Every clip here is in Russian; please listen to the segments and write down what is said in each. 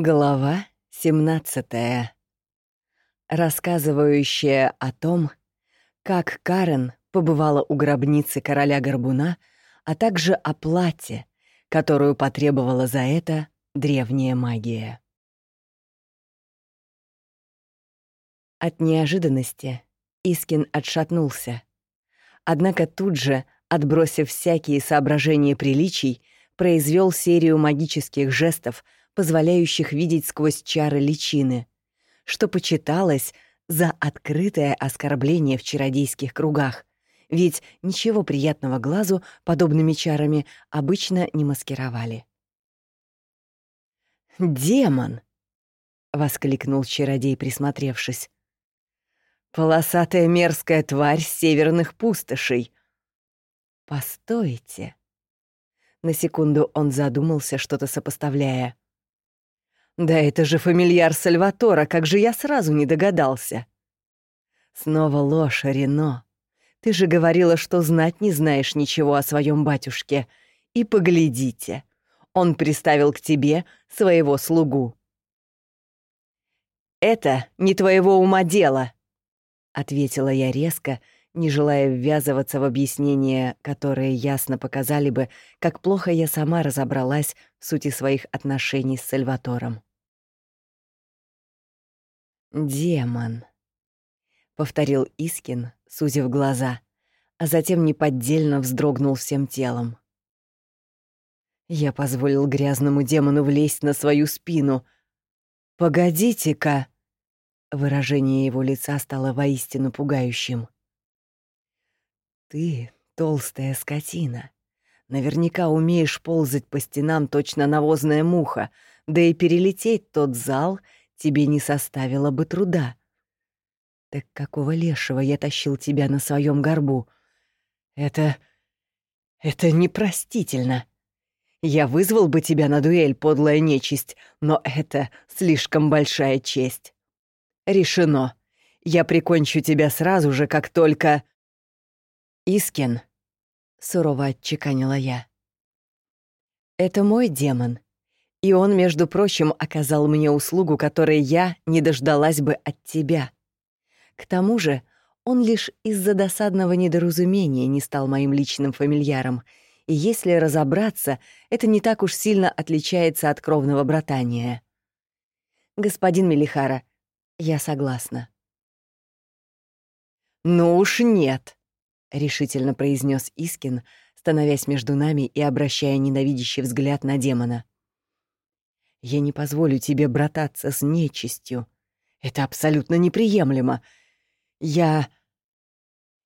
Глава 17. Рассказывающая о том, как Карен побывала у гробницы короля Горбуна, а также о плате, которую потребовала за это древняя магия. От неожиданности Искин отшатнулся. Однако тут же, отбросив всякие соображения приличий, произвел серию магических жестов — позволяющих видеть сквозь чары личины, что почиталось за открытое оскорбление в чародейских кругах, ведь ничего приятного глазу подобными чарами обычно не маскировали. «Демон!» — воскликнул чародей, присмотревшись. «Полосатая мерзкая тварь северных пустошей!» «Постойте!» На секунду он задумался, что-то сопоставляя. Да это же фамильяр Сальватора, как же я сразу не догадался. Снова ложь, Рено. Ты же говорила, что знать не знаешь ничего о своем батюшке. И поглядите, он приставил к тебе своего слугу. «Это не твоего ума дело», — ответила я резко, не желая ввязываться в объяснения, которые ясно показали бы, как плохо я сама разобралась в сути своих отношений с Сальватором. «Демон», — повторил Искин, сузив глаза, а затем неподдельно вздрогнул всем телом. Я позволил грязному демону влезть на свою спину. «Погодите-ка!» Выражение его лица стало воистину пугающим. «Ты толстая скотина. Наверняка умеешь ползать по стенам точно навозная муха, да и перелететь тот зал — тебе не составило бы труда. Так какого лешего я тащил тебя на своем горбу? Это... это непростительно. Я вызвал бы тебя на дуэль, подлая нечисть, но это слишком большая честь. Решено. Я прикончу тебя сразу же, как только... Искин, — сурово отчеканила я. Это мой демон, и он, между прочим, оказал мне услугу, которой я не дождалась бы от тебя. К тому же он лишь из-за досадного недоразумения не стал моим личным фамильяром, и если разобраться, это не так уж сильно отличается от кровного братания. Господин Мелихара, я согласна. «Ну уж нет», — решительно произнес Искин, становясь между нами и обращая ненавидящий взгляд на демона. Я не позволю тебе брататься с нечистью. Это абсолютно неприемлемо. Я...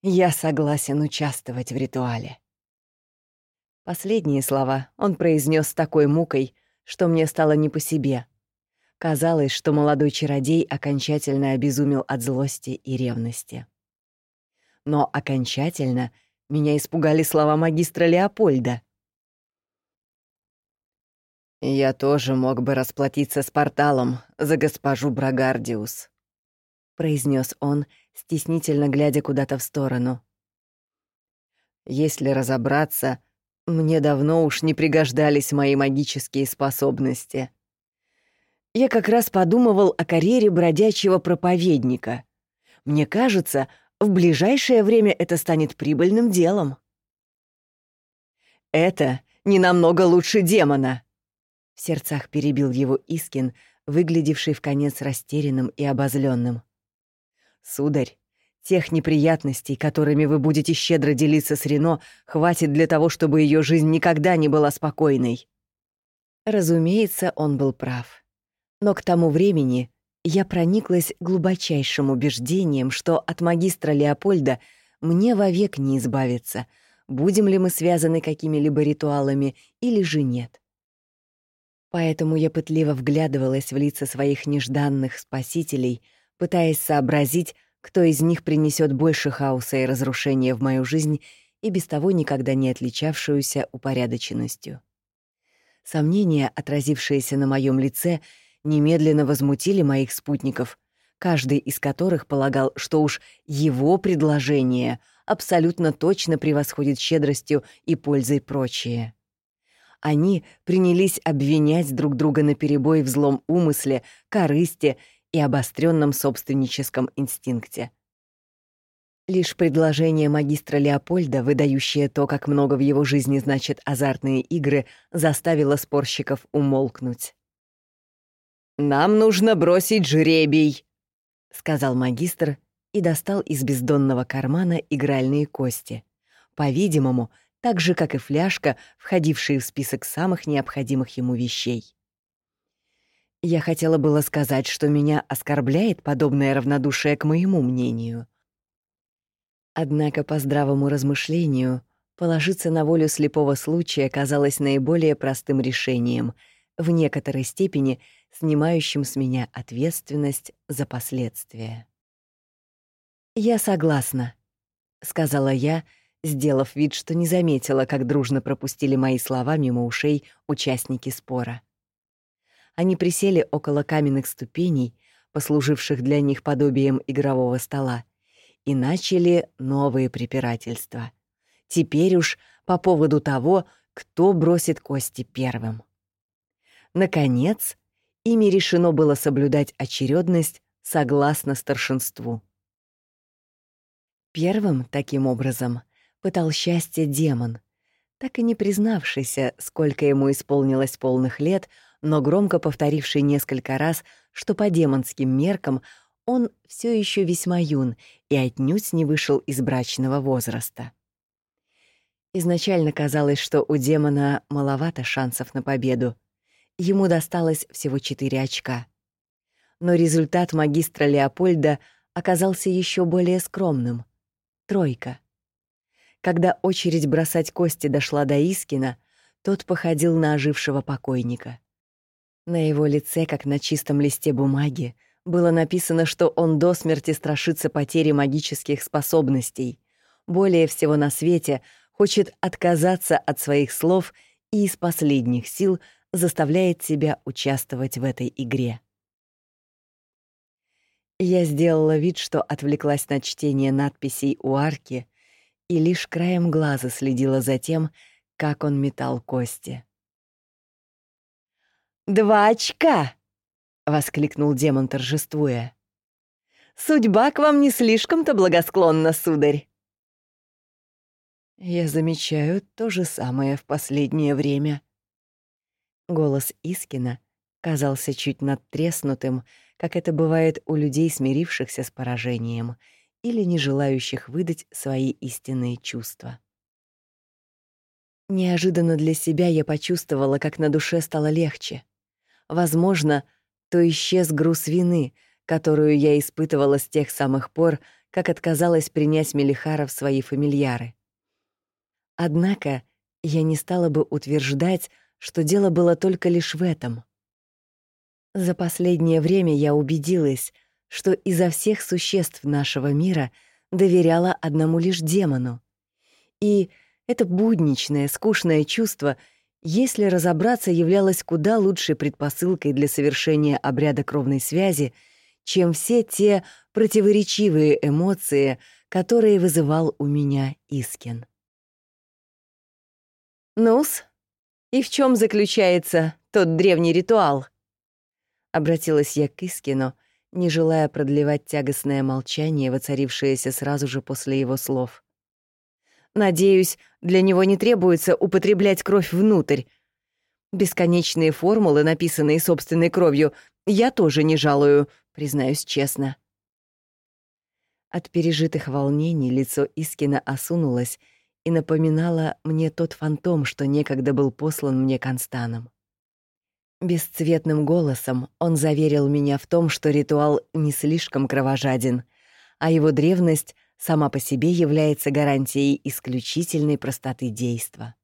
Я согласен участвовать в ритуале. Последние слова он произнес с такой мукой, что мне стало не по себе. Казалось, что молодой чародей окончательно обезумел от злости и ревности. Но окончательно меня испугали слова магистра Леопольда — «Я тоже мог бы расплатиться с порталом за госпожу Брагардиус», — произнес он, стеснительно глядя куда-то в сторону. «Если разобраться, мне давно уж не пригождались мои магические способности. Я как раз подумывал о карьере бродячего проповедника. Мне кажется, в ближайшее время это станет прибыльным делом». «Это не намного лучше демона», в сердцах перебил его Искин, выглядевший в конец растерянным и обозленным. «Сударь, тех неприятностей, которыми вы будете щедро делиться с Рено, хватит для того, чтобы ее жизнь никогда не была спокойной». Разумеется, он был прав. Но к тому времени я прониклась глубочайшим убеждением, что от магистра Леопольда мне вовек не избавиться, будем ли мы связаны какими-либо ритуалами или же нет. Поэтому я пытливо вглядывалась в лица своих нежданных спасителей, пытаясь сообразить, кто из них принесет больше хаоса и разрушения в мою жизнь и без того никогда не отличавшуюся упорядоченностью. Сомнения, отразившиеся на моем лице, немедленно возмутили моих спутников, каждый из которых полагал, что уж его предложение абсолютно точно превосходит щедростью и пользой прочие. Они принялись обвинять друг друга наперебой в злом умысле, корысти и обостренном собственническом инстинкте. Лишь предложение магистра Леопольда, выдающее то, как много в его жизни значат азартные игры, заставило спорщиков умолкнуть. «Нам нужно бросить жребий», — сказал магистр и достал из бездонного кармана игральные кости. По-видимому, так же, как и фляжка, входившие в список самых необходимых ему вещей. Я хотела было сказать, что меня оскорбляет подобное равнодушие к моему мнению. Однако по здравому размышлению положиться на волю слепого случая казалось наиболее простым решением, в некоторой степени снимающим с меня ответственность за последствия. «Я согласна», — сказала я, сделав вид, что не заметила, как дружно пропустили мои слова мимо ушей участники спора. Они присели около каменных ступеней, послуживших для них подобием игрового стола, и начали новые препирательства. Теперь уж по поводу того, кто бросит кости первым. Наконец, ими решено было соблюдать очередность согласно старшинству. Первым, таким образом, пытал счастье демон, так и не признавшийся, сколько ему исполнилось полных лет, но громко повторивший несколько раз, что по демонским меркам он все еще весьма юн и отнюдь не вышел из брачного возраста. Изначально казалось, что у демона маловато шансов на победу. Ему досталось всего четыре очка. Но результат магистра Леопольда оказался еще более скромным — Тройка. Когда очередь бросать кости дошла до Искина, тот походил на ожившего покойника. На его лице, как на чистом листе бумаги, было написано, что он до смерти страшится потери магических способностей. Более всего на свете хочет отказаться от своих слов и из последних сил заставляет себя участвовать в этой игре. Я сделала вид, что отвлеклась на чтение надписей у арки и лишь краем глаза следила за тем, как он метал кости. «Два очка!» — воскликнул демон, торжествуя. «Судьба к вам не слишком-то благосклонна, сударь!» «Я замечаю то же самое в последнее время». Голос Искина казался чуть надтреснутым, как это бывает у людей, смирившихся с поражением или не желающих выдать свои истинные чувства. Неожиданно для себя я почувствовала, как на душе стало легче. Возможно, то исчез груз вины, которую я испытывала с тех самых пор, как отказалась принять Мелихара в свои фамильяры. Однако я не стала бы утверждать, что дело было только лишь в этом. За последнее время я убедилась, что изо всех существ нашего мира доверяла одному лишь демону. И это будничное, скучное чувство, если разобраться, являлось куда лучшей предпосылкой для совершения обряда кровной связи, чем все те противоречивые эмоции, которые вызывал у меня Искин. «Ну-с, и в чем заключается тот древний ритуал?» Обратилась я к Искину, не желая продлевать тягостное молчание, воцарившееся сразу же после его слов. «Надеюсь, для него не требуется употреблять кровь внутрь. Бесконечные формулы, написанные собственной кровью, я тоже не жалую, признаюсь честно». От пережитых волнений лицо Искина осунулось и напоминало мне тот фантом, что некогда был послан мне Констаном. Бесцветным голосом он заверил меня в том, что ритуал не слишком кровожаден, а его древность сама по себе является гарантией исключительной простоты действа.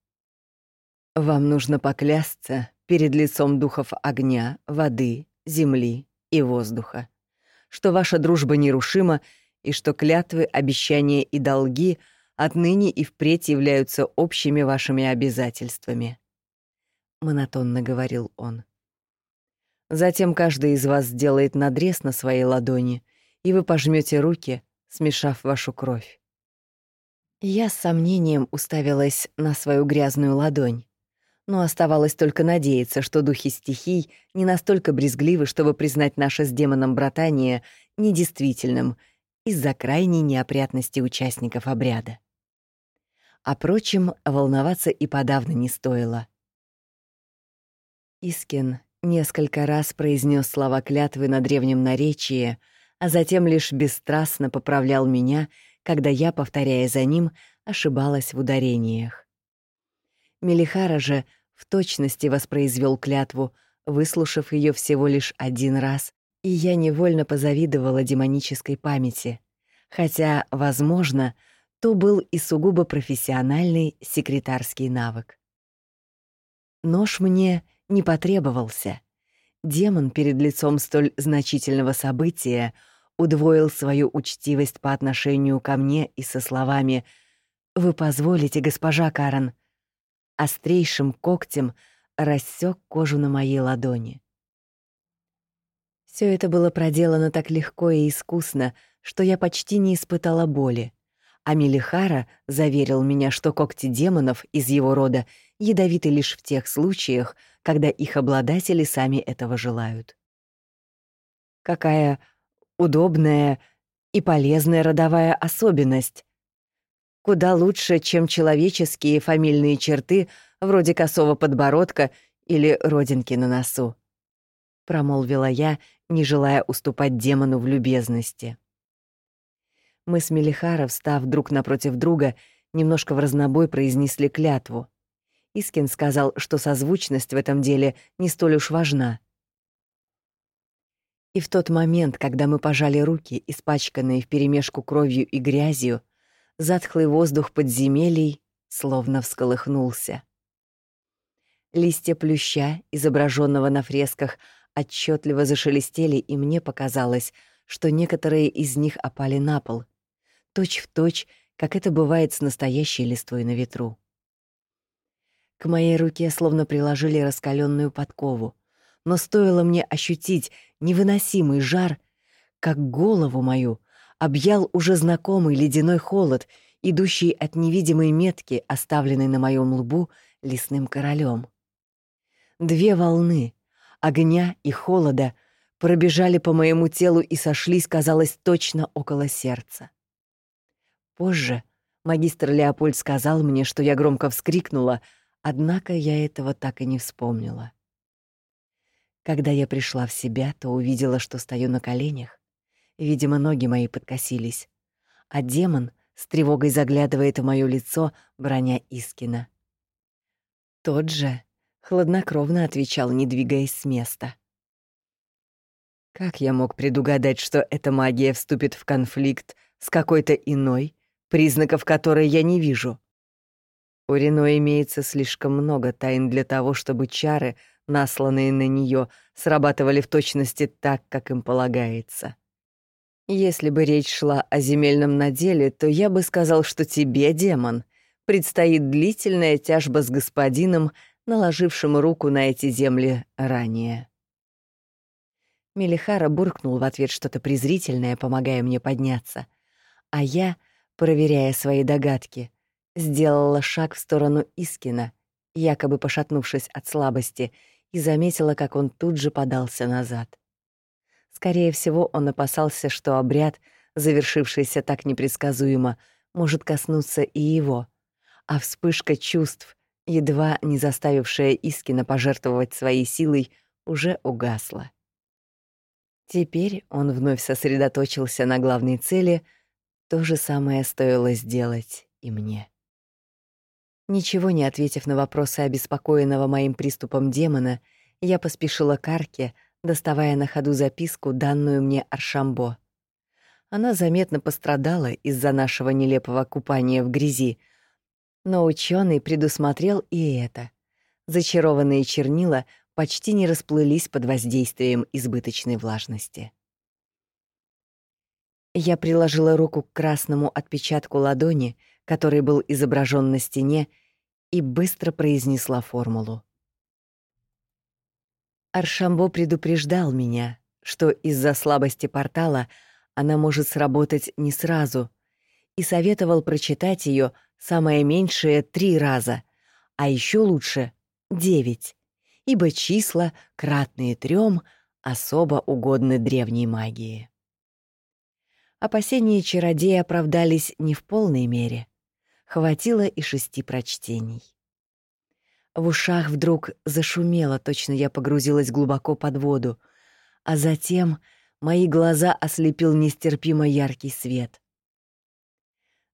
Вам нужно поклясться перед лицом духов огня, воды, земли и воздуха, что ваша дружба нерушима и что клятвы, обещания и долги отныне и впредь являются общими вашими обязательствами. Монотонно говорил он. Затем каждый из вас сделает надрез на своей ладони, и вы пожмете руки, смешав вашу кровь. Я с сомнением уставилась на свою грязную ладонь, Но оставалось только надеяться, что духи стихий не настолько брезгливы, чтобы признать наше с демоном братание недействительным из-за крайней неопрятности участников обряда. Прочим, волноваться и подавно не стоило. Искин несколько раз произнес слова клятвы на древнем наречии, а затем лишь бесстрастно поправлял меня, когда я, повторяя за ним, ошибалась в ударениях. Мелихара же в точности воспроизвел клятву, выслушав ее всего лишь один раз, и я невольно позавидовала демонической памяти, хотя, возможно, то был и сугубо профессиональный секретарский навык. Нож мне не потребовался. Демон перед лицом столь значительного события удвоил свою учтивость по отношению ко мне и со словами «Вы позволите, госпожа Карен», острейшим когтем рассек кожу на моей ладони. Все это было проделано так легко и искусно, что я почти не испытала боли. А Милихара заверил меня, что когти демонов из его рода ядовиты лишь в тех случаях, когда их обладатели сами этого желают. Какая удобная и полезная родовая особенность. Куда лучше, чем человеческие фамильные черты вроде косого подбородка или родинки на носу. Промолвила я, не желая уступать демону в любезности. Мы с Мелихара, встав друг напротив друга, немножко в разнобой произнесли клятву. Искин сказал, что созвучность в этом деле не столь уж важна. И в тот момент, когда мы пожали руки, испачканные вперемешку кровью и грязью, затхлый воздух подземелий словно всколыхнулся. Листья плюща, изображенного на фресках, отчетливо зашелестели, и мне показалось, что некоторые из них опали на пол, точь в точь, как это бывает с настоящей листвой на ветру. К моей руке словно приложили раскаленную подкову, но стоило мне ощутить невыносимый жар, как голову мою объял уже знакомый ледяной холод, идущий от невидимой метки, оставленной на моем лбу лесным королем. Две волны — огня и холода — пробежали по моему телу и сошлись, казалось, точно около сердца. Позже магистр Леопольд сказал мне, что я громко вскрикнула — Однако я этого так и не вспомнила. Когда я пришла в себя, то увидела, что стою на коленях. Видимо, ноги мои подкосились. А демон с тревогой заглядывает в моё лицо, броня Искина. Тот же хладнокровно отвечал, не двигаясь с места. Как я мог предугадать, что эта магия вступит в конфликт с какой-то иной, признаков которой я не вижу? У Рено имеется слишком много тайн для того, чтобы чары, насланные на нее, срабатывали в точности так, как им полагается. Если бы речь шла о земельном наделе, то я бы сказал, что тебе, демон, предстоит длительная тяжба с господином, наложившим руку на эти земли ранее. Мелихара буркнул в ответ что-то презрительное, помогая мне подняться, а я, проверяя свои догадки, сделала шаг в сторону Искина, якобы пошатнувшись от слабости, и заметила, как он тут же подался назад. Скорее всего, он опасался, что обряд, завершившийся так непредсказуемо, может коснуться и его, а вспышка чувств, едва не заставившая Искина пожертвовать своей силой, уже угасла. Теперь он вновь сосредоточился на главной цели, то же самое стоило сделать и мне. Ничего не ответив на вопросы обеспокоенного моим приступом демона, я поспешила к арке, доставая на ходу записку, данную мне Аршамбо. Она заметно пострадала из-за нашего нелепого купания в грязи, но ученый предусмотрел и это. Зачарованные чернила почти не расплылись под воздействием избыточной влажности. Я приложила руку к красному отпечатку ладони, который был изображен на стене, и быстро произнесла формулу. Аршамбо предупреждал меня, что из-за слабости портала она может сработать не сразу, и советовал прочитать ее самое меньшее три раза, а еще лучше девять, ибо числа, кратные трем, особо угодны древней магии. Опасения чародея оправдались не в полной мере. Хватило и шести прочтений. В ушах вдруг зашумело, точно я погрузилась глубоко под воду, а затем мои глаза ослепил нестерпимо яркий свет.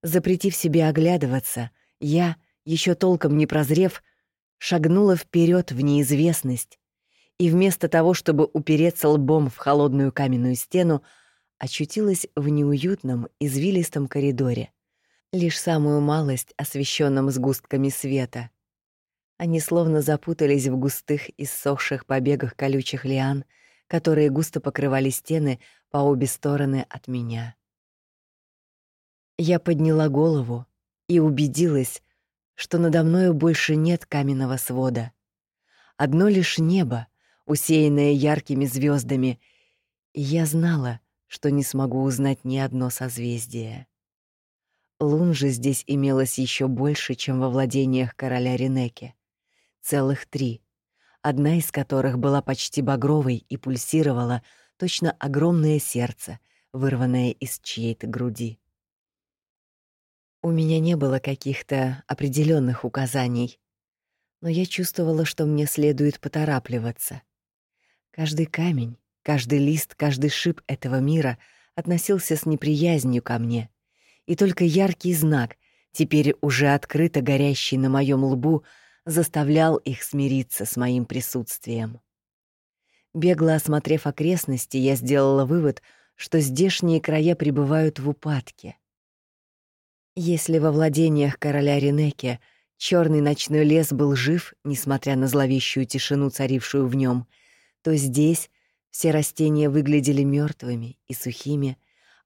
Запретив себе оглядываться, я, еще толком не прозрев, шагнула вперед в неизвестность и вместо того, чтобы упереться лбом в холодную каменную стену, очутилась в неуютном, извилистом коридоре, лишь самую малость освещенном сгустками света. Они словно запутались в густых и иссохших побегах колючих лиан, которые густо покрывали стены по обе стороны от меня. Я подняла голову и убедилась, что надо мною больше нет каменного свода. Одно лишь небо, усеянное яркими звездами, и я знала, что не смогу узнать ни одно созвездие. Лун же здесь имелось еще больше, чем во владениях короля Ренеке. Целых три, одна из которых была почти багровой и пульсировала, точно огромное сердце, вырванное из чьей-то груди. У меня не было каких-то определенных указаний, но я чувствовала, что мне следует поторапливаться. Каждый камень, каждый лист, каждый шип этого мира относился с неприязнью ко мне, и только яркий знак, теперь уже открыто горящий на моем лбу, заставлял их смириться с моим присутствием. Бегло осмотрев окрестности, я сделала вывод, что здешние края пребывают в упадке — если во владениях короля Ренеке черный ночной лес был жив, несмотря на зловещую тишину, царившую в нем, то здесь все растения выглядели мертвыми и сухими,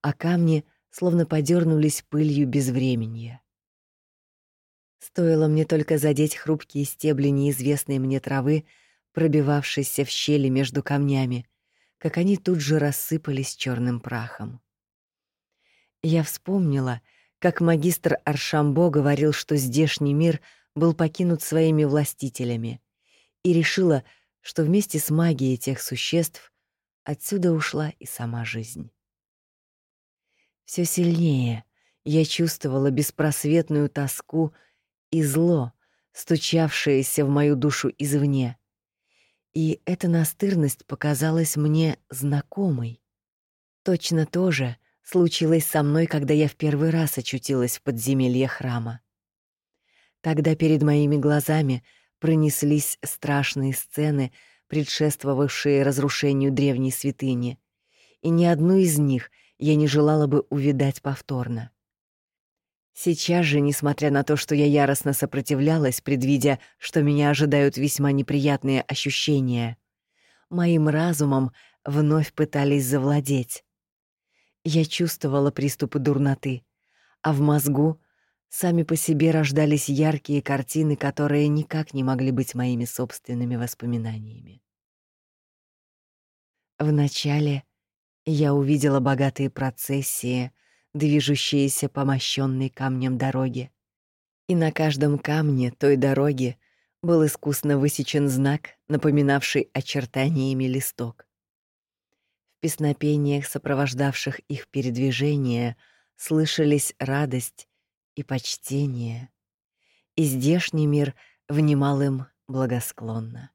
а камни словно подернулись пылью безвременья. Стоило мне только задеть хрупкие стебли неизвестной мне травы, пробивавшейся в щели между камнями, как они тут же рассыпались черным прахом. Я вспомнила — как магистр Аршамбо говорил, что здешний мир был покинут своими властителями, и решила, что вместе с магией тех существ отсюда ушла и сама жизнь. Все сильнее я чувствовала беспросветную тоску и зло, стучавшееся в мою душу извне. И эта настырность показалась мне знакомой. Точно то же — случилось со мной, когда я в первый раз очутилась в подземелье храма. Тогда перед моими глазами пронеслись страшные сцены, предшествовавшие разрушению древней святыни, и ни одну из них я не желала бы увидать повторно. Сейчас же, несмотря на то, что я яростно сопротивлялась, предвидя, что меня ожидают весьма неприятные ощущения, моим разумом вновь пытались завладеть. Я чувствовала приступы дурноты, а в мозгу сами по себе рождались яркие картины, которые никак не могли быть моими собственными воспоминаниями. Вначале я увидела богатые процессии, движущиеся по мощенной камнем дороге. И на каждом камне той дороги был искусно высечен знак, напоминавший очертаниями листок. В песнопениях, сопровождавших их передвижение, слышались радость и почтение, и здешний мир внимал им благосклонно.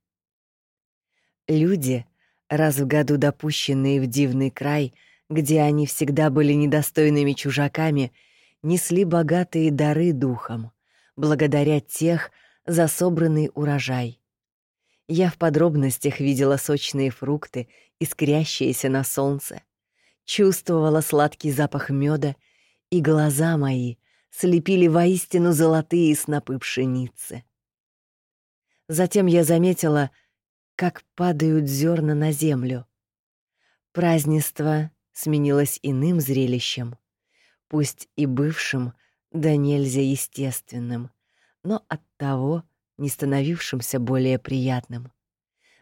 Люди, раз в году допущенные в дивный край, где они всегда были недостойными чужаками, несли богатые дары духом, благодаря тех за собранный урожай. Я в подробностях видела сочные фрукты, искрящиеся на солнце, чувствовала сладкий запах меда, и глаза мои слепили воистину золотые снопы пшеницы. Затем я заметила, как падают зерна на землю. Празднество сменилось иным зрелищем, пусть и бывшим, да нельзя естественным, но оттого не становившимся более приятным.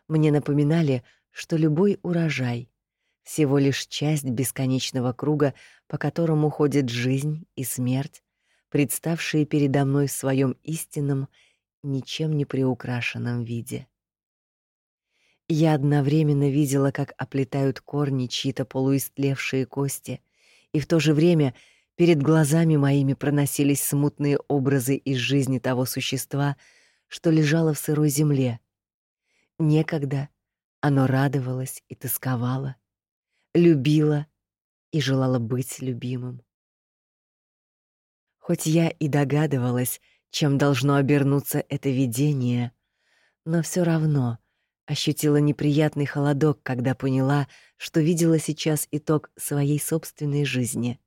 Мне напоминали, что любой урожай — всего лишь часть бесконечного круга, по которому ходит жизнь и смерть, представшие передо мной в своем истинном ничем не приукрашенном виде. Я одновременно видела, как оплетают корни чьи-то полуистлевшие кости, и в то же время перед глазами моими проносились смутные образы из жизни того существа, что лежало в сырой земле. Некогда оно радовалось и тосковало, любило и желало быть любимым. Хоть я и догадывалась, чем должно обернуться это видение, но все равно ощутила неприятный холодок, когда поняла, что видела сейчас итог своей собственной жизни.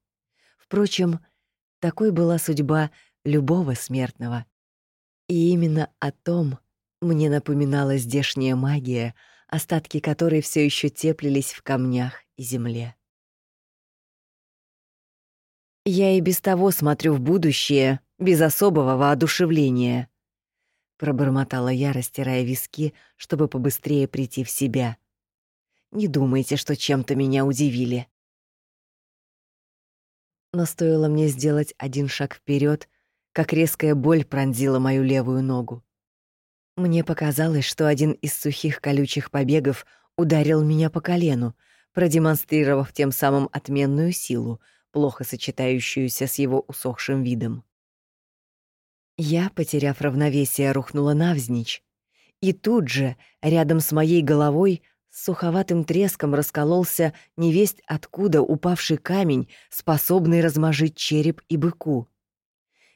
Впрочем, такой была судьба любого смертного. И именно о том мне напоминала здешняя магия, остатки которой все еще теплились в камнях и земле. Я и без того смотрю в будущее без особого воодушевления пробормотала я, растирая виски, чтобы побыстрее прийти в себя. Не думайте, что чем-то меня удивили. Но стоило мне сделать один шаг вперед, как резкая боль пронзила мою левую ногу. Мне показалось, что один из сухих колючих побегов ударил меня по колену, продемонстрировав тем самым отменную силу, плохо сочетающуюся с его усохшим видом. Я, потеряв равновесие, рухнула навзничь. И тут же, рядом с моей головой, с суховатым треском раскололся невесть откуда упавший камень, способный размажить череп и быку.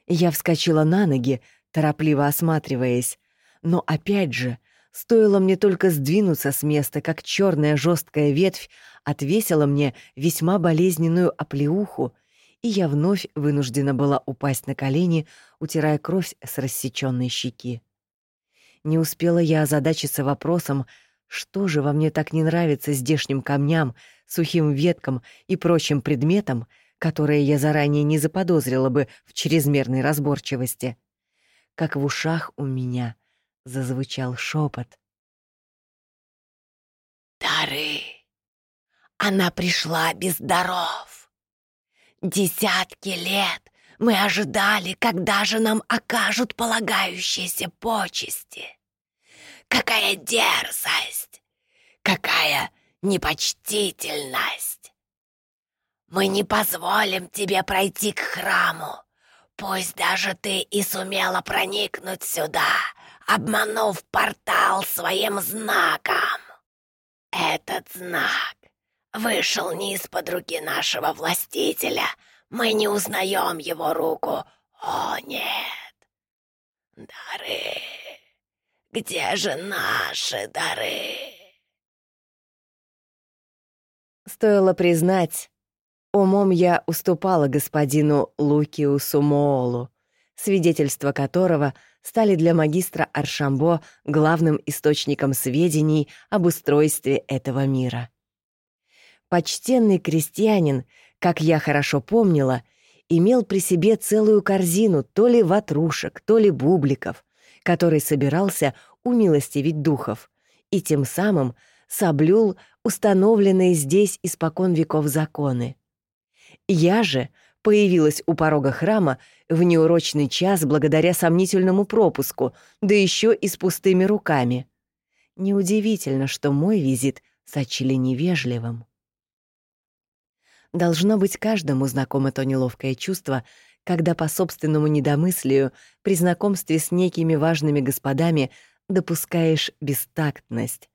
Я вскочила на ноги, торопливо осматриваясь, но опять же, стоило мне только сдвинуться с места, как черная жесткая ветвь отвесила мне весьма болезненную оплеуху и я вновь вынуждена была упасть на колени, утирая кровь с рассечённой щеки. Не успела я озадачиться вопросом, что же во мне так не нравится здешним камням, сухим веткам и прочим предметам, которые я заранее не заподозрила бы в чрезмерной разборчивости. Как в ушах у меня зазвучал шепот. «Дары! Она пришла без даров!» Десятки лет мы ожидали, когда же нам окажут полагающиеся почести. Какая дерзость! Какая непочтительность! Мы не позволим тебе пройти к храму, пусть даже ты и сумела проникнуть сюда, обманув портал своим знаком. Этот знак вышел не из-под руки нашего властителя. Мы не узнаем его руку. О, нет! Дары! Где же наши дары? Стоило признать, умом я уступала господину Лукиусу Моолу, свидетельства которого стали для магистра Аршамбо главным источником сведений об устройстве этого мира. Почтенный крестьянин, как я хорошо помнила, имел при себе целую корзину то ли ватрушек, то ли бубликов, который собирался умилостивить духов, и тем самым соблюл установленные здесь испокон веков законы. Я же появилась у порога храма в неурочный час благодаря сомнительному пропуску, да еще и с пустыми руками. Неудивительно, что мой визит сочли невежливым. Должно быть, каждому знакомо то неловкое чувство, когда по собственному недомыслию при знакомстве с некими важными господами допускаешь бестактность,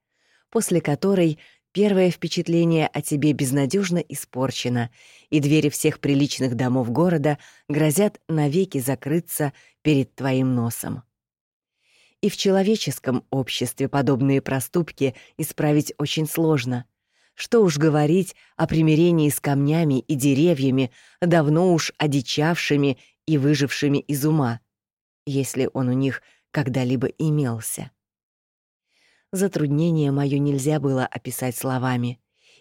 после которой первое впечатление о тебе безнадежно испорчено, и двери всех приличных домов города грозят навеки закрыться перед твоим носом. И в человеческом обществе подобные проступки исправить очень сложно — что уж говорить о примирении с камнями и деревьями, давно уж одичавшими и выжившими из ума, если он у них когда-либо имелся. Затруднение мое нельзя было описать словами,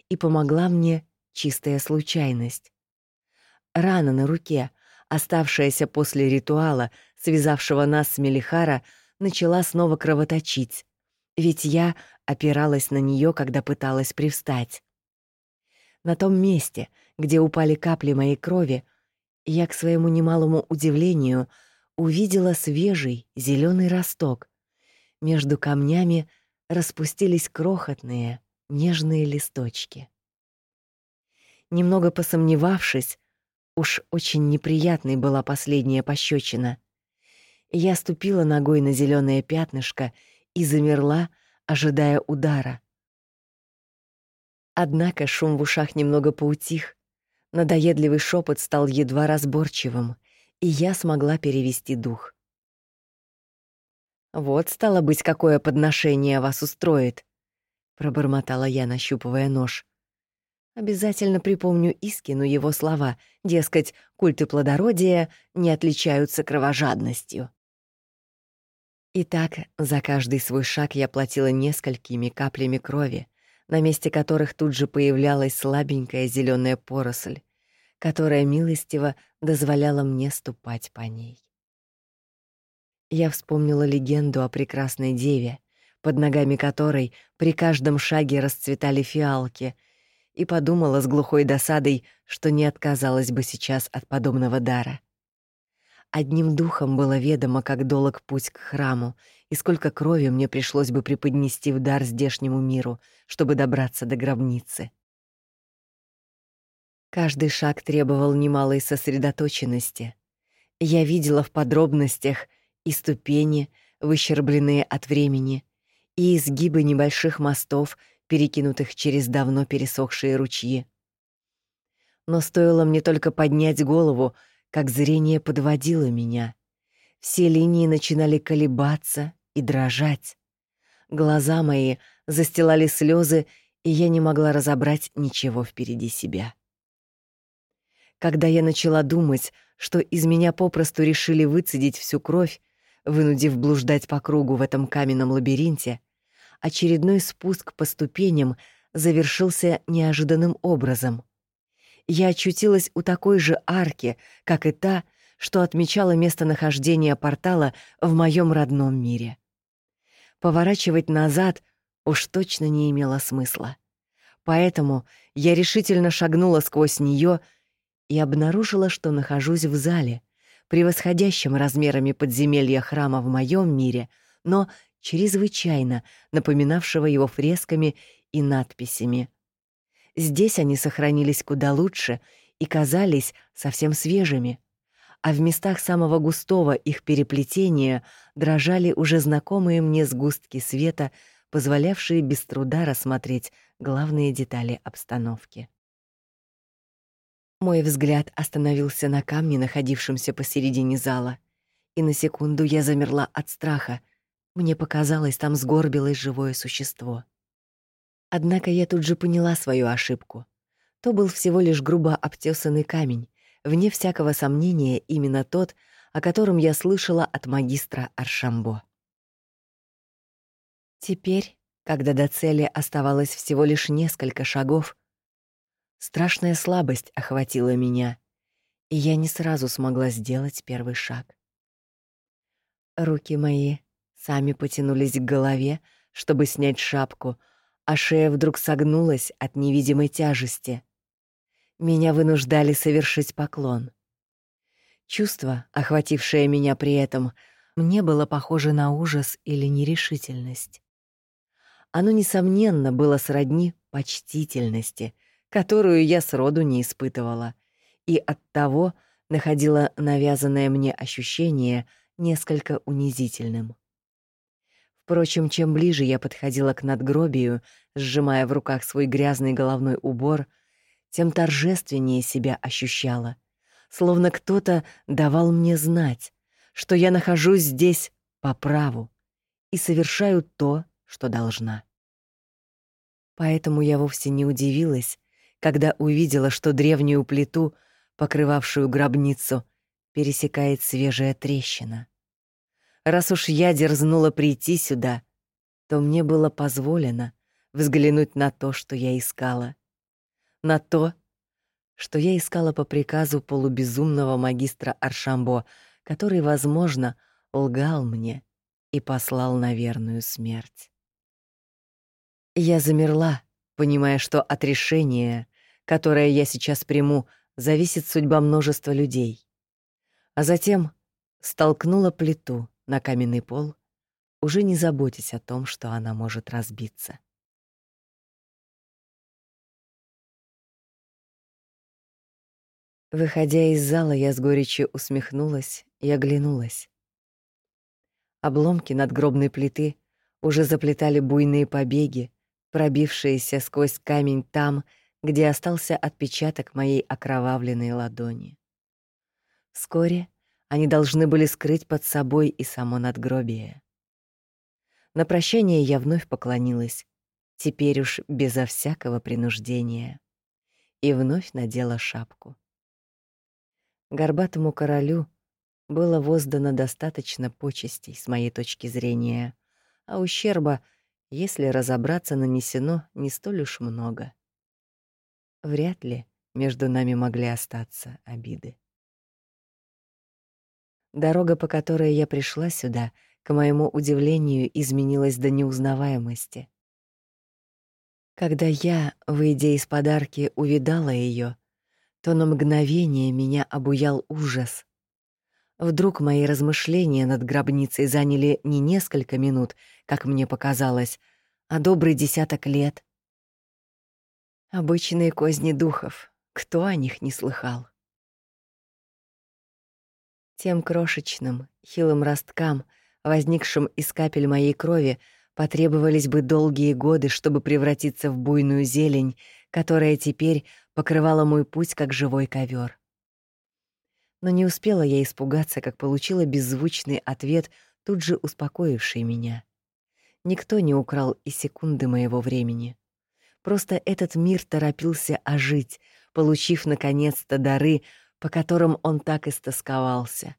и помогла мне чистая случайность. Рана на руке, оставшаяся после ритуала, связавшего нас с Мелихара, начала снова кровоточить, ведь я опиралась на нее, когда пыталась привстать. На том месте, где упали капли моей крови, я, к своему немалому удивлению, увидела свежий зеленый росток. Между камнями распустились крохотные, нежные листочки. Немного посомневавшись, уж очень неприятной была последняя пощечина, я ступила ногой на зеленое пятнышко и замерла, ожидая удара. Однако шум в ушах немного поутих, надоедливый шепот стал едва разборчивым, и я смогла перевести дух. «Вот, стало быть, какое подношение вас устроит», — пробормотала я, нащупывая нож. Обязательно припомню Искину его слова, дескать, культы плодородия не отличаются кровожадностью. Итак, за каждый свой шаг я платила несколькими каплями крови, на месте которых тут же появлялась слабенькая зеленая поросль, которая милостиво дозволяла мне ступать по ней. Я вспомнила легенду о прекрасной деве, под ногами которой при каждом шаге расцветали фиалки, и подумала с глухой досадой, что не отказалась бы сейчас от подобного дара. Одним духом было ведомо, как долог путь к храму, и сколько крови мне пришлось бы преподнести в дар здешнему миру, чтобы добраться до гробницы. Каждый шаг требовал немалой сосредоточенности. Я видела в подробностях и ступени, выщербленные от времени, и изгибы небольших мостов, перекинутых через давно пересохшие ручьи. Но стоило мне только поднять голову, как зрение подводило меня. Все линии начинали колебаться и дрожать. Глаза мои застилали слезы, и я не могла разобрать ничего впереди себя. Когда я начала думать, что из меня попросту решили выцедить всю кровь, вынудив блуждать по кругу в этом каменном лабиринте, очередной спуск по ступеням завершился неожиданным образом. Я очутилась у такой же арки, как и та, что отмечала местонахождение портала в моем родном мире. Поворачивать назад уж точно не имело смысла. Поэтому я решительно шагнула сквозь нее и обнаружила, что нахожусь в зале, превосходящем размерами подземелья храма в моем мире, но чрезвычайно напоминавшего его фресками и надписями. Здесь они сохранились куда лучше и казались совсем свежими, а в местах самого густого их переплетения дрожали уже знакомые мне сгустки света, позволявшие без труда рассмотреть главные детали обстановки. Мой взгляд остановился на камне, находившемся посередине зала, и на секунду я замерла от страха. Мне показалось, там сгорбилось живое существо. Однако я тут же поняла свою ошибку. То был всего лишь грубо обтесанный камень, вне всякого сомнения именно тот, о котором я слышала от магистра Аршамбо. Теперь, когда до цели оставалось всего лишь несколько шагов, Страшная слабость охватила меня, и я не сразу смогла сделать первый шаг. Руки мои сами потянулись к голове, чтобы снять шапку, а шея вдруг согнулась от невидимой тяжести. Меня вынуждали совершить поклон. Чувство, охватившее меня при этом, мне было похоже на ужас или нерешительность. Оно, несомненно, было сродни почтительности, которую я сроду не испытывала, и оттого находила навязанное мне ощущение несколько унизительным. Впрочем, чем ближе я подходила к надгробию, сжимая в руках свой грязный головной убор, тем торжественнее себя ощущала, словно кто-то давал мне знать, что я нахожусь здесь по праву и совершаю то, что должна. Поэтому я вовсе не удивилась, когда увидела, что древнюю плиту, покрывавшую гробницу, пересекает свежая трещина. Раз уж я дерзнула прийти сюда, то мне было позволено взглянуть на то, что я искала. На то, что я искала по приказу полубезумного магистра Аршамбо, который, возможно, лгал мне и послал на верную смерть. Я замерла, понимая, что от решения, которое я сейчас приму, зависит судьба множества людей. А затем столкнула плиту на каменный пол, уже не заботясь о том, что она может разбиться. Выходя из зала, я с горечью усмехнулась и оглянулась. Обломки надгробной плиты уже заплетали буйные побеги, пробившиеся сквозь камень там, где остался отпечаток моей окровавленной ладони. Вскоре они должны были скрыть под собой и само надгробие. На прощание я вновь поклонилась, теперь уж безо всякого принуждения, и вновь надела шапку. Горбатому королю было воздано достаточно почестей с моей точки зрения, а ущерба, если разобраться, нанесено не столь уж много. Вряд ли между нами могли остаться обиды. Дорога, по которой я пришла сюда, к моему удивлению, изменилась до неузнаваемости. Когда я, выйдя из подарки, увидала ее, то на мгновение меня обуял ужас. Вдруг мои размышления над гробницей заняли не несколько минут, как мне показалось, а добрый десяток лет. Обычные козни духов, кто о них не слыхал? Тем крошечным, хилым росткам, возникшим из капель моей крови, потребовались бы долгие годы, чтобы превратиться в буйную зелень, которая теперь покрывала мой путь как живой ковер но не успела я испугаться, как получила беззвучный ответ, тут же успокоивший меня. Никто не украл и секунды моего времени. Просто этот мир торопился ожить, получив наконец-то дары, по которым он так истосковался.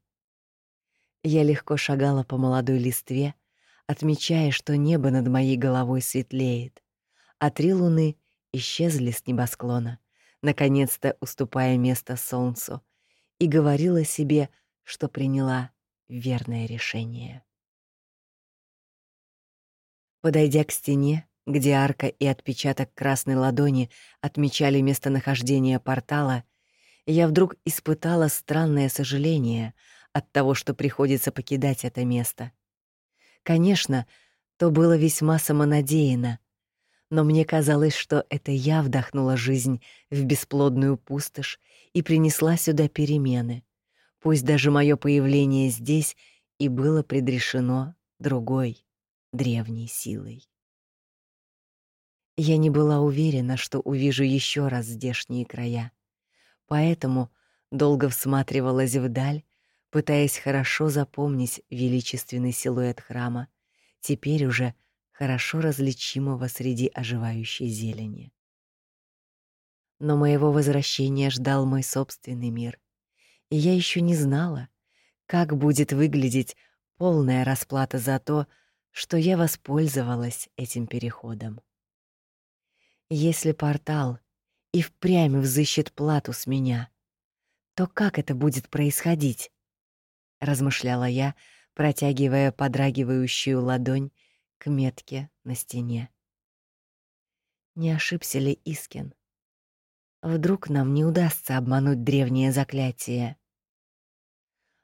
Я легко шагала по молодой листве, отмечая, что небо над моей головой светлеет, а три луны исчезли с небосклона, наконец-то уступая место солнцу — и говорила себе, что приняла верное решение. Подойдя к стене, где арка и отпечаток красной ладони отмечали местонахождение портала, я вдруг испытала странное сожаление от того, что приходится покидать это место. Конечно, то было весьма самонадеянно, но мне казалось, что это я вдохнула жизнь в бесплодную пустошь и принесла сюда перемены. Пусть даже мое появление здесь и было предрешено другой, древней силой. Я не была уверена, что увижу еще раз здешние края, поэтому долго всматривалась вдаль, пытаясь хорошо запомнить величественный силуэт храма, теперь уже хорошо различимого среди оживающей зелени. Но моего возвращения ждал мой собственный мир, и я еще не знала, как будет выглядеть полная расплата за то, что я воспользовалась этим переходом. Если портал и впрямь взыщет плату с меня, то как это будет происходить? размышляла я, протягивая подрагивающую ладонь к метке на стене. Не ошибся ли Искин? Вдруг нам не удастся обмануть древнее заклятие.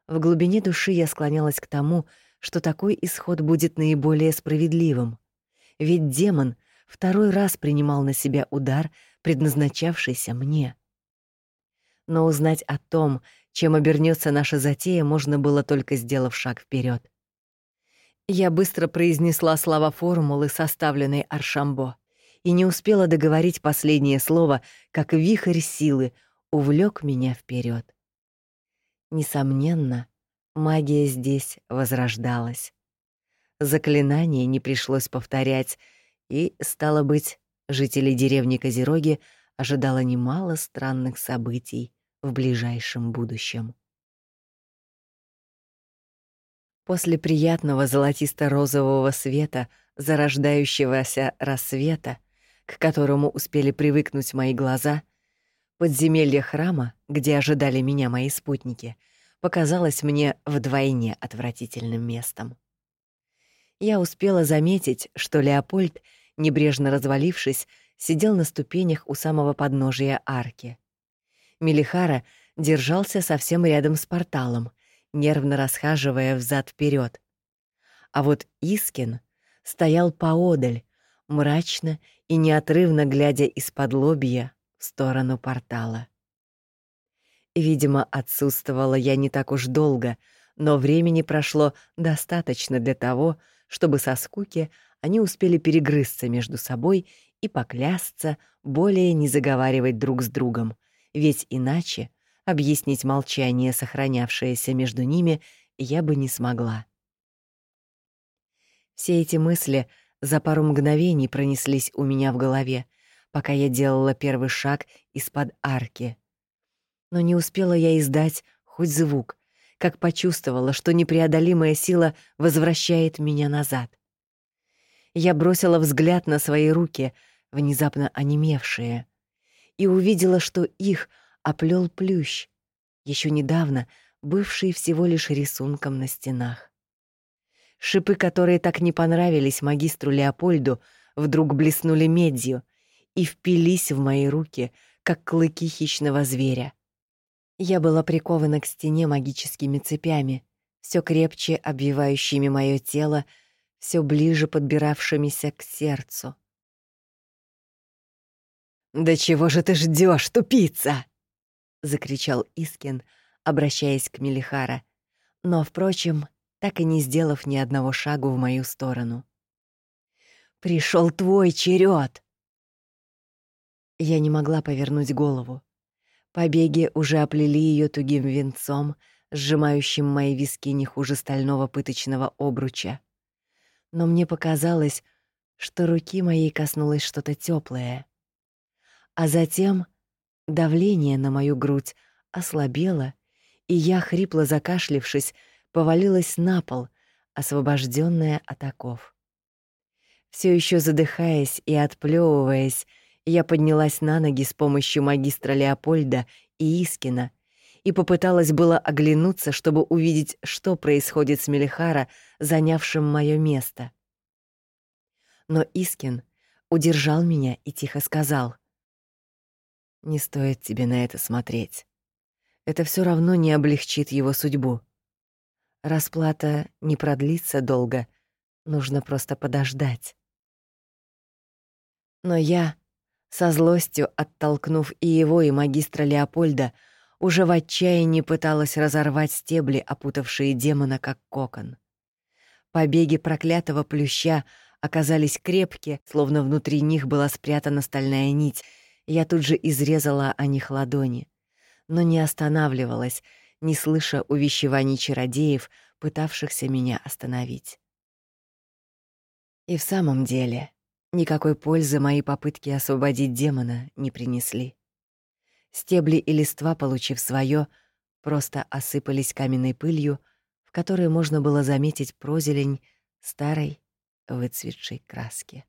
В глубине души я склонялась к тому, что такой исход будет наиболее справедливым. Ведь демон второй раз принимал на себя удар, предназначавшийся мне. Но узнать о том, чем обернется наша затея, можно было только сделав шаг вперед. Я быстро произнесла слова формулы, составленной Аршамбо, и не успела договорить последнее слово, как вихрь силы увлек меня вперед. Несомненно, магия здесь возрождалась. Заклинание не пришлось повторять, и, стало быть, жителей деревни Козероги ожидало немало странных событий в ближайшем будущем. После приятного золотисто-розового света зарождающегося рассвета, к которому успели привыкнуть мои глаза, подземелье храма, где ожидали меня мои спутники, показалось мне вдвойне отвратительным местом. Я успела заметить, что Леопольд, небрежно развалившись, сидел на ступенях у самого подножия арки. Мелихара держался совсем рядом с порталом, нервно расхаживая взад вперед. А вот Искин стоял поодаль, мрачно и неотрывно глядя из-под лобья в сторону портала. Видимо, отсутствовала я не так уж долго, но времени прошло достаточно для того, чтобы со скуки они успели перегрызться между собой и поклясться более не заговаривать друг с другом, ведь иначе объяснить молчание, сохранявшееся между ними, я бы не смогла. Все эти мысли за пару мгновений пронеслись у меня в голове, пока я делала первый шаг из-под арки. Но не успела я издать хоть звук, как почувствовала, что непреодолимая сила возвращает меня назад. Я бросила взгляд на свои руки, внезапно онемевшие, и увидела, что их оплел плющ, еще недавно бывший всего лишь рисунком на стенах. Шипы, которые так не понравились магистру Леопольду, вдруг блеснули медью и впились в мои руки, как клыки хищного зверя. Я была прикована к стене магическими цепями, все крепче обвивающими мое тело, все ближе подбиравшимися к сердцу. «Да чего же ты ждешь, тупица?» — закричал Искин, обращаясь к Мелихара, но, впрочем, так и не сделав ни одного шагу в мою сторону. Пришел твой черед. Я не могла повернуть голову. Побеги уже оплели ее тугим венцом, сжимающим мои виски не хуже стального пыточного обруча. Но мне показалось, что руки моей коснулось что-то теплое. А затем давление на мою грудь ослабело, и я, хрипло закашлившись, повалилась на пол, освобожденная от оков. Все еще задыхаясь и отплевываясь, я поднялась на ноги с помощью магистра Леопольда и Искина и попыталась было оглянуться, чтобы увидеть, что происходит с Мелихара, занявшим мое место. Но Искин удержал меня и тихо сказал: "Не стоит тебе на это смотреть. Это все равно не облегчит его судьбу. Расплата не продлится долго, нужно просто подождать". Но я, со злостью оттолкнув и его, и магистра Леопольда, уже в отчаянии пыталась разорвать стебли, опутавшие демона как кокон. Побеги проклятого плюща оказались крепкие, словно внутри них была спрятана стальная нить. Я тут же изрезала о них ладони, но не останавливалась, не слыша увещеваний чародеев, пытавшихся меня остановить. И в самом деле, Никакой пользы мои попытки освободить демона не принесли. Стебли и листва, получив свое, просто осыпались каменной пылью, в которой можно было заметить прозелень старой выцветшей краски.